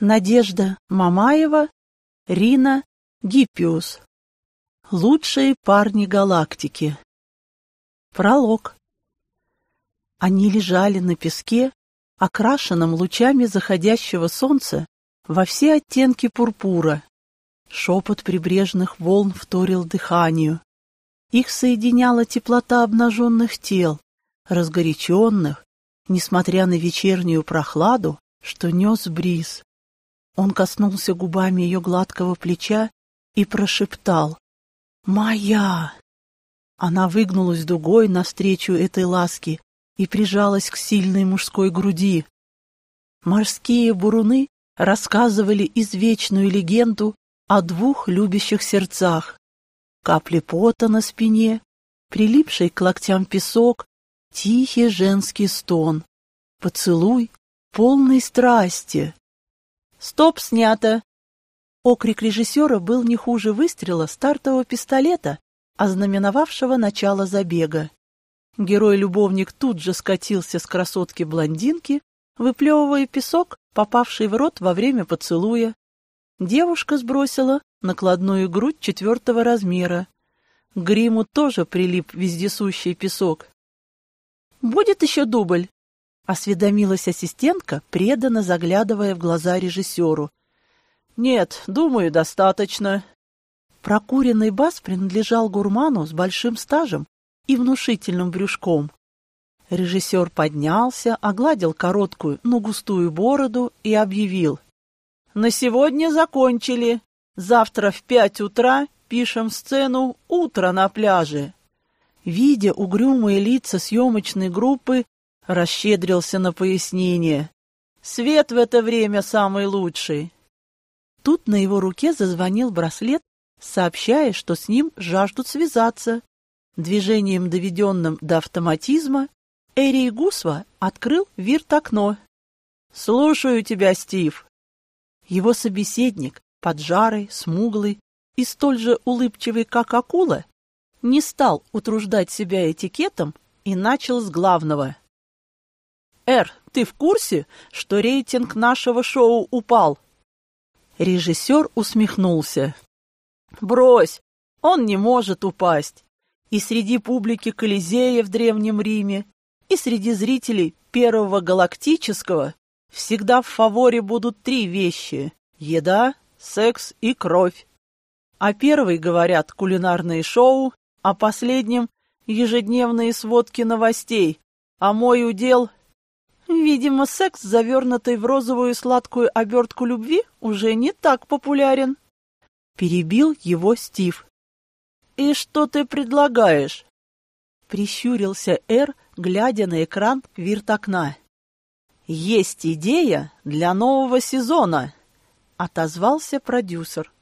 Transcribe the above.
Надежда Мамаева, Рина Гиппиус. Лучшие парни галактики. Пролог. Они лежали на песке, окрашенном лучами заходящего солнца во все оттенки пурпура. Шепот прибрежных волн вторил дыханию. Их соединяла теплота обнаженных тел, разгоряченных, несмотря на вечернюю прохладу, что нес бриз. Он коснулся губами ее гладкого плеча и прошептал «Моя!». Она выгнулась дугой навстречу этой ласке и прижалась к сильной мужской груди. Морские буруны рассказывали извечную легенду о двух любящих сердцах. Капли пота на спине, прилипший к локтям песок, тихий женский стон, поцелуй полной страсти. «Стоп, снято!» Окрик режиссера был не хуже выстрела стартового пистолета, ознаменовавшего начало забега. Герой-любовник тут же скатился с красотки-блондинки, выплевывая песок, попавший в рот во время поцелуя. Девушка сбросила накладную грудь четвертого размера. К гриму тоже прилип вездесущий песок. «Будет еще дубль?» — осведомилась ассистентка, преданно заглядывая в глаза режиссеру. «Нет, думаю, достаточно». Прокуренный бас принадлежал гурману с большим стажем и внушительным брюшком. Режиссер поднялся, огладил короткую, но густую бороду и объявил. «На сегодня закончили. Завтра в пять утра пишем сцену «Утро на пляже». Видя угрюмые лица съемочной группы, расщедрился на пояснение. «Свет в это время самый лучший». Тут на его руке зазвонил браслет, сообщая, что с ним жаждут связаться. Движением, доведенным до автоматизма, Эрий Гусва открыл вирт-окно. «Слушаю тебя, Стив». Его собеседник, поджарый, смуглый и столь же улыбчивый, как акула, не стал утруждать себя этикетом и начал с главного. «Эр, ты в курсе, что рейтинг нашего шоу упал?» Режиссер усмехнулся. «Брось, он не может упасть. И среди публики Колизея в Древнем Риме, и среди зрителей Первого Галактического всегда в фаворе будут три вещи – еда, секс и кровь. А первый, говорят, кулинарные шоу, а последнем – ежедневные сводки новостей, а мой удел Видимо, секс, завернутый в розовую сладкую обертку любви, уже не так популярен. Перебил его Стив. «И что ты предлагаешь?» Прищурился Эр, глядя на экран вирт-окна. «Есть идея для нового сезона», — отозвался продюсер.